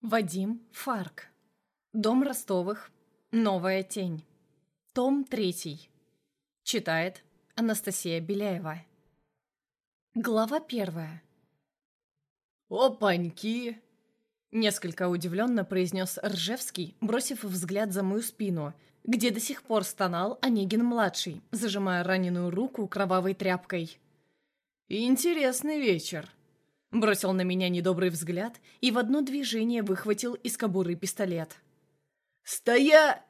Вадим Фарк. Дом Ростовых. Новая тень. Том третий. Читает Анастасия Беляева. Глава первая. «Опаньки!» Несколько удивленно произнес Ржевский, бросив взгляд за мою спину, где до сих пор стонал Онегин-младший, зажимая раненую руку кровавой тряпкой. «Интересный вечер», Бросил на меня недобрый взгляд и в одно движение выхватил из кобуры пистолет. «Стоя!»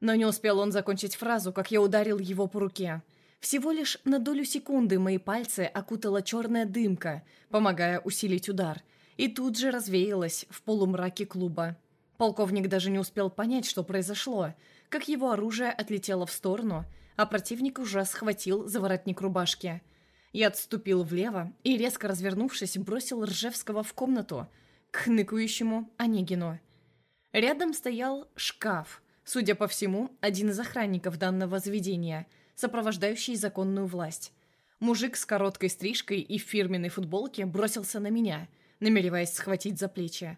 Но не успел он закончить фразу, как я ударил его по руке. Всего лишь на долю секунды мои пальцы окутала черная дымка, помогая усилить удар, и тут же развеялась в полумраке клуба. Полковник даже не успел понять, что произошло, как его оружие отлетело в сторону, а противник уже схватил за воротник рубашки – я отступил влево и, резко развернувшись, бросил Ржевского в комнату к хныкающему Онегину. Рядом стоял шкаф, судя по всему, один из охранников данного заведения, сопровождающий законную власть. Мужик с короткой стрижкой и фирменной футболке бросился на меня, намереваясь схватить за плечи.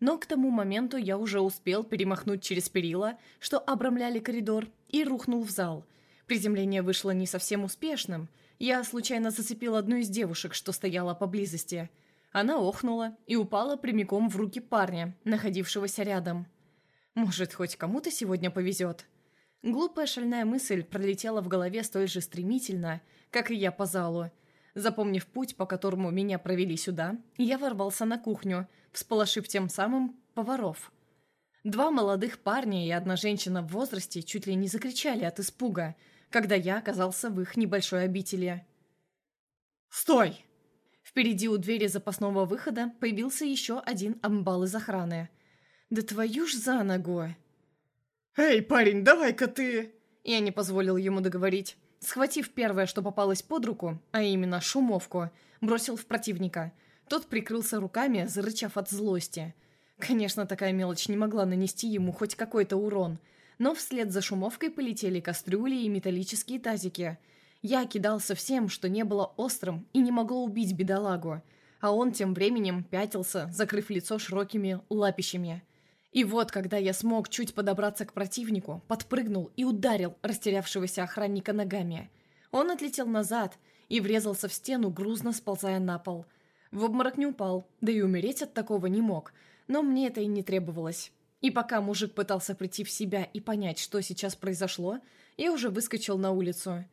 Но к тому моменту я уже успел перемахнуть через перила, что обрамляли коридор, и рухнул в зал. Приземление вышло не совсем успешным – я случайно зацепил одну из девушек, что стояла поблизости. Она охнула и упала прямиком в руки парня, находившегося рядом. Может, хоть кому-то сегодня повезет? Глупая шальная мысль пролетела в голове столь же стремительно, как и я по залу. Запомнив путь, по которому меня провели сюда, я ворвался на кухню, всполошив тем самым поваров. Два молодых парня и одна женщина в возрасте чуть ли не закричали от испуга – когда я оказался в их небольшой обители. «Стой!» Впереди у двери запасного выхода появился еще один амбал из охраны. «Да твою ж за ногу!» «Эй, парень, давай-ка ты...» Я не позволил ему договорить. Схватив первое, что попалось под руку, а именно шумовку, бросил в противника. Тот прикрылся руками, зарычав от злости. Конечно, такая мелочь не могла нанести ему хоть какой-то урон — но вслед за шумовкой полетели кастрюли и металлические тазики. Я кидался всем, что не было острым и не могло убить бедолагу, а он тем временем пятился, закрыв лицо широкими лапищами. И вот, когда я смог чуть подобраться к противнику, подпрыгнул и ударил растерявшегося охранника ногами. Он отлетел назад и врезался в стену, грузно сползая на пол. В обморок не упал, да и умереть от такого не мог, но мне это и не требовалось. И пока мужик пытался прийти в себя и понять, что сейчас произошло, я уже выскочил на улицу.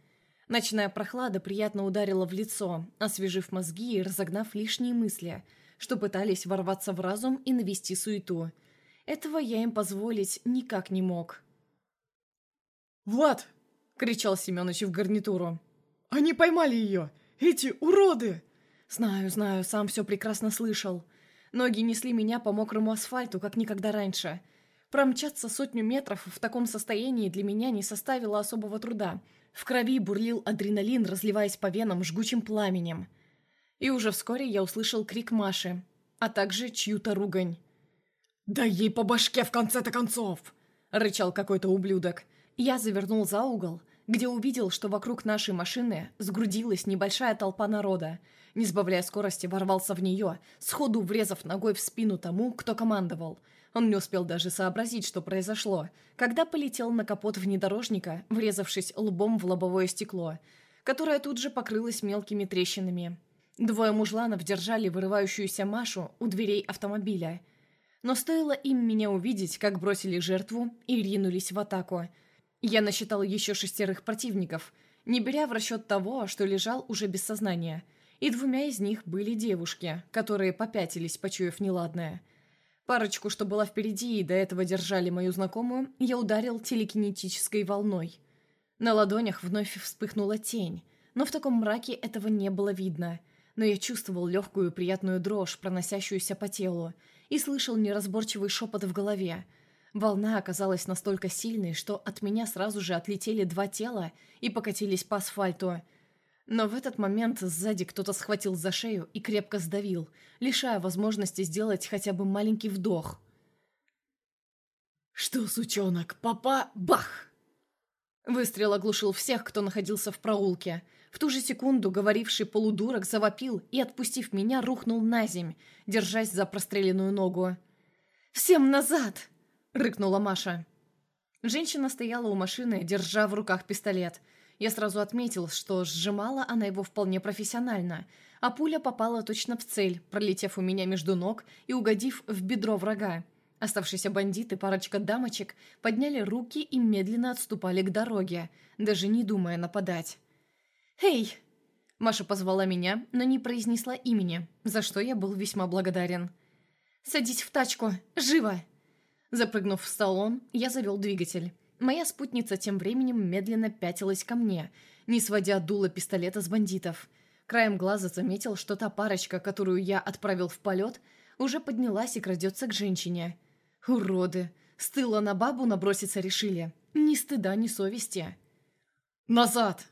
Ночная прохлада приятно ударила в лицо, освежив мозги и разогнав лишние мысли, что пытались ворваться в разум и навести суету. Этого я им позволить никак не мог. «Влад!» — кричал Семёныч в гарнитуру. «Они поймали ее! Эти уроды!» «Знаю, знаю, сам все прекрасно слышал. Ноги несли меня по мокрому асфальту, как никогда раньше. Промчаться сотню метров в таком состоянии для меня не составило особого труда. В крови бурлил адреналин, разливаясь по венам жгучим пламенем. И уже вскоре я услышал крик Маши, а также чью-то ругань. «Дай ей по башке в конце-то концов!» — рычал какой-то ублюдок. Я завернул за угол, где увидел, что вокруг нашей машины сгрудилась небольшая толпа народа — не сбавляя скорости, ворвался в нее, сходу врезав ногой в спину тому, кто командовал. Он не успел даже сообразить, что произошло, когда полетел на капот внедорожника, врезавшись лбом в лобовое стекло, которое тут же покрылось мелкими трещинами. Двое мужланов держали вырывающуюся Машу у дверей автомобиля. Но стоило им меня увидеть, как бросили жертву и ринулись в атаку. Я насчитал еще шестерых противников, не беря в расчет того, что лежал уже без сознания – и двумя из них были девушки, которые попятились, почуяв неладное. Парочку, что была впереди и до этого держали мою знакомую, я ударил телекинетической волной. На ладонях вновь вспыхнула тень, но в таком мраке этого не было видно. Но я чувствовал легкую приятную дрожь, проносящуюся по телу, и слышал неразборчивый шепот в голове. Волна оказалась настолько сильной, что от меня сразу же отлетели два тела и покатились по асфальту – но в этот момент сзади кто-то схватил за шею и крепко сдавил, лишая возможности сделать хотя бы маленький вдох. «Что, сучонок, папа, бах!» Выстрел оглушил всех, кто находился в проулке. В ту же секунду говоривший полудурок завопил и, отпустив меня, рухнул на земь, держась за простреленную ногу. «Всем назад!» — рыкнула Маша. Женщина стояла у машины, держа в руках пистолет. Я сразу отметил, что сжимала она его вполне профессионально, а пуля попала точно в цель, пролетев у меня между ног и угодив в бедро врага. Оставшиеся бандиты, парочка дамочек, подняли руки и медленно отступали к дороге, даже не думая нападать. «Эй!» Маша позвала меня, но не произнесла имени, за что я был весьма благодарен. «Садись в тачку! Живо!» Запрыгнув в салон, я завел двигатель. Моя спутница тем временем медленно пятилась ко мне, не сводя дуло пистолета с бандитов. Краем глаза заметил, что та парочка, которую я отправил в полет, уже поднялась и крадется к женщине. Уроды! С тыла на бабу наброситься решили. Ни стыда, ни совести. «Назад!»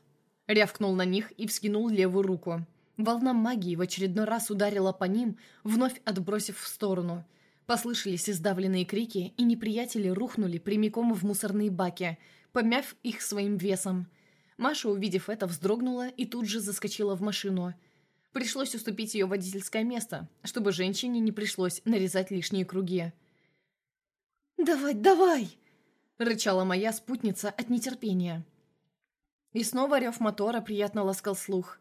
Рявкнул на них и вскинул левую руку. Волна магии в очередной раз ударила по ним, вновь отбросив в сторону. Послышались издавленные крики, и неприятели рухнули прямиком в мусорные баки, помяв их своим весом. Маша, увидев это, вздрогнула и тут же заскочила в машину. Пришлось уступить ее водительское место, чтобы женщине не пришлось нарезать лишние круги. «Давай, давай!» — рычала моя спутница от нетерпения. И снова рев мотора приятно ласкал слух.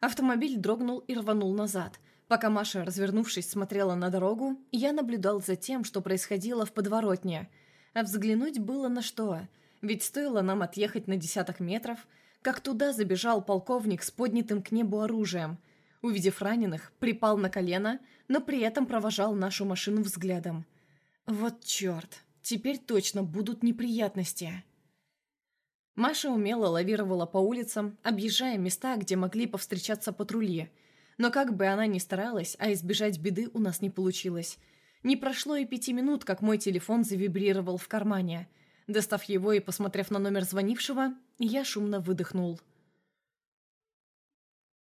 Автомобиль дрогнул и рванул назад. Пока Маша, развернувшись, смотрела на дорогу, я наблюдал за тем, что происходило в подворотне. А взглянуть было на что. Ведь стоило нам отъехать на десяток метров, как туда забежал полковник с поднятым к небу оружием. Увидев раненых, припал на колено, но при этом провожал нашу машину взглядом. «Вот черт, теперь точно будут неприятности». Маша умело лавировала по улицам, объезжая места, где могли повстречаться патрули. Но как бы она ни старалась, а избежать беды у нас не получилось. Не прошло и пяти минут, как мой телефон завибрировал в кармане. Достав его и посмотрев на номер звонившего, я шумно выдохнул.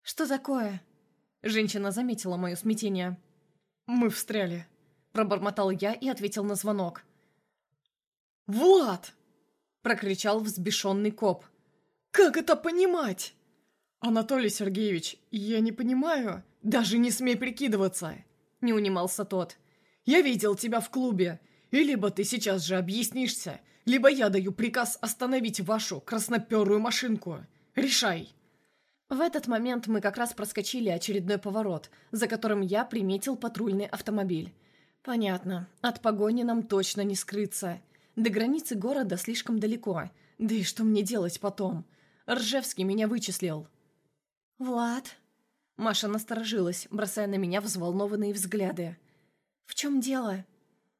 «Что такое?» Женщина заметила мое смятение. «Мы встряли», – пробормотал я и ответил на звонок. «Влад!» — прокричал взбешенный коп. «Как это понимать?» «Анатолий Сергеевич, я не понимаю. Даже не смей прикидываться!» Не унимался тот. «Я видел тебя в клубе. И либо ты сейчас же объяснишься, либо я даю приказ остановить вашу красноперую машинку. Решай!» В этот момент мы как раз проскочили очередной поворот, за которым я приметил патрульный автомобиль. «Понятно. От погони нам точно не скрыться. До границы города слишком далеко. Да и что мне делать потом? Ржевский меня вычислил. «Влад?» Маша насторожилась, бросая на меня взволнованные взгляды. «В чем дело?»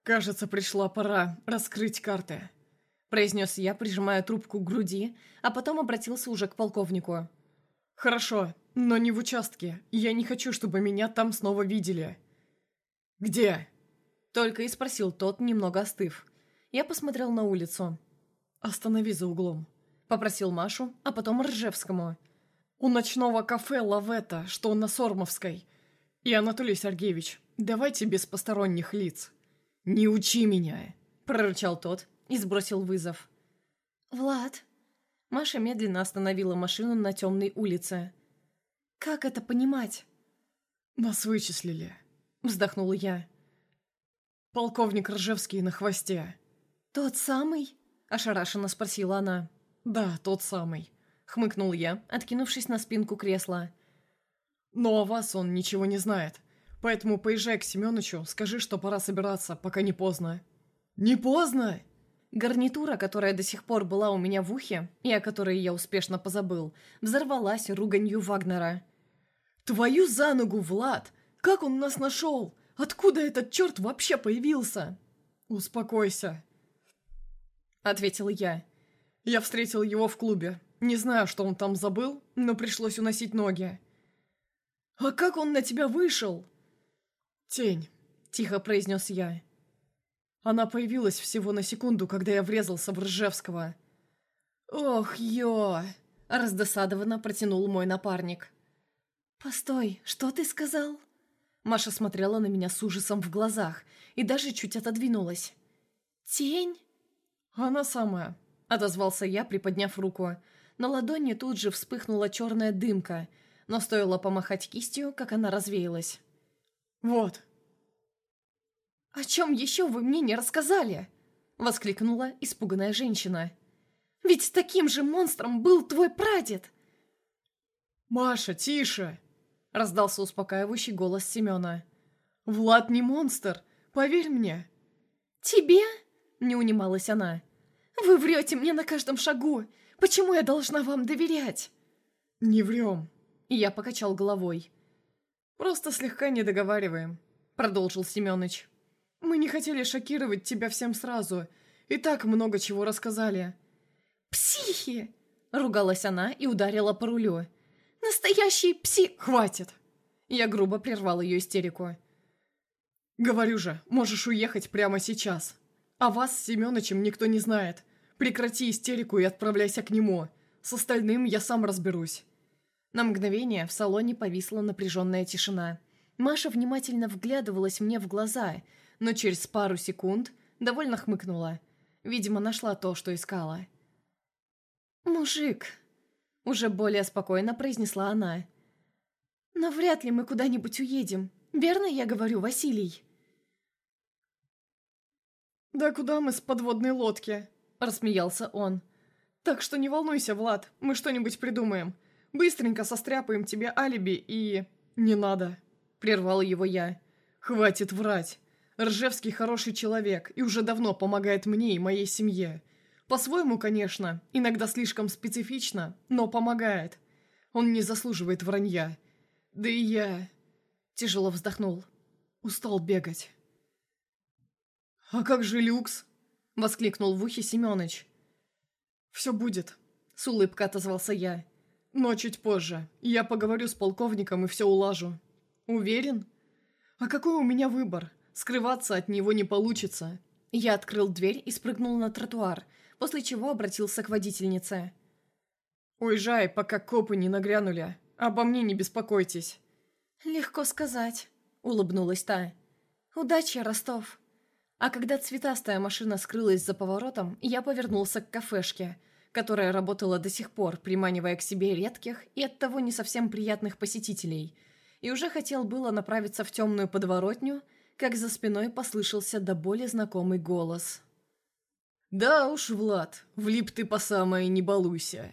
«Кажется, пришла пора раскрыть карты», — произнес я, прижимая трубку к груди, а потом обратился уже к полковнику. «Хорошо, но не в участке. Я не хочу, чтобы меня там снова видели». «Где?» Только и спросил тот, немного остыв. Я посмотрел на улицу. «Останови за углом», — попросил Машу, а потом Ржевскому. «У ночного кафе «Лавета», что на Сормовской. И, Анатолий Сергеевич, давайте без посторонних лиц. Не учи меня», — прорычал тот и сбросил вызов. «Влад?» Маша медленно остановила машину на темной улице. «Как это понимать?» «Нас вычислили», — вздохнул я. «Полковник Ржевский на хвосте». «Тот самый?» – ошарашенно спросила она. «Да, тот самый», – хмыкнул я, откинувшись на спинку кресла. «Но о вас он ничего не знает, поэтому поезжай к Семёнычу, скажи, что пора собираться, пока не поздно». «Не поздно?» Гарнитура, которая до сих пор была у меня в ухе, и о которой я успешно позабыл, взорвалась руганью Вагнера. «Твою за ногу, Влад! Как он нас нашел? Откуда этот черт вообще появился?» «Успокойся», — ответил я. «Я встретил его в клубе. Не знаю, что он там забыл, но пришлось уносить ноги». «А как он на тебя вышел?» «Тень», — тихо произнес я. Она появилась всего на секунду, когда я врезался в Ржевского. «Ох, ё!» — раздосадованно протянул мой напарник. «Постой, что ты сказал?» Маша смотрела на меня с ужасом в глазах и даже чуть отодвинулась. «Тень?» «Она самая», — отозвался я, приподняв руку. На ладони тут же вспыхнула черная дымка, но стоило помахать кистью, как она развеялась. «Вот». «О чем еще вы мне не рассказали?» — воскликнула испуганная женщина. «Ведь таким же монстром был твой прадед!» «Маша, тише!» — раздался успокаивающий голос Семена. «Влад не монстр, поверь мне!» «Тебе?» — не унималась она. «Вы врете мне на каждом шагу! Почему я должна вам доверять?» «Не врем!» И я покачал головой. «Просто слегка не договариваем», — продолжил Семёныч. «Мы не хотели шокировать тебя всем сразу. И так много чего рассказали». «Психи!» — ругалась она и ударила по рулю. «Настоящий пси...» «Хватит!» Я грубо прервал ее истерику. «Говорю же, можешь уехать прямо сейчас. А вас с Семёнычем никто не знает. Прекрати истерику и отправляйся к нему. С остальным я сам разберусь». На мгновение в салоне повисла напряженная тишина. Маша внимательно вглядывалась мне в глаза, но через пару секунд довольно хмыкнула. Видимо, нашла то, что искала. «Мужик», — уже более спокойно произнесла она. «Но вряд ли мы куда-нибудь уедем. Верно я говорю, Василий?» «Да куда мы с подводной лодки?» — рассмеялся он. «Так что не волнуйся, Влад, мы что-нибудь придумаем. Быстренько состряпаем тебе алиби и... Не надо. Прервал его я. Хватит врать. Ржевский хороший человек и уже давно помогает мне и моей семье. По-своему, конечно, иногда слишком специфично, но помогает. Он не заслуживает вранья. Да и я... Тяжело вздохнул. Устал бегать. «А как же люкс?» — воскликнул в ухе Семёныч. «Все будет», — с улыбкой отозвался я. Но чуть позже. Я поговорю с полковником и все улажу. Уверен? А какой у меня выбор? Скрываться от него не получится. Я открыл дверь и спрыгнул на тротуар, после чего обратился к водительнице. «Уезжай, пока копы не нагрянули. Обо мне не беспокойтесь». «Легко сказать», — улыбнулась та. «Удачи, Ростов». А когда цветастая машина скрылась за поворотом, я повернулся к кафешке — которая работала до сих пор, приманивая к себе редких и оттого не совсем приятных посетителей, и уже хотел было направиться в темную подворотню, как за спиной послышался до боли знакомый голос. «Да уж, Влад, влип ты по самое не балуйся».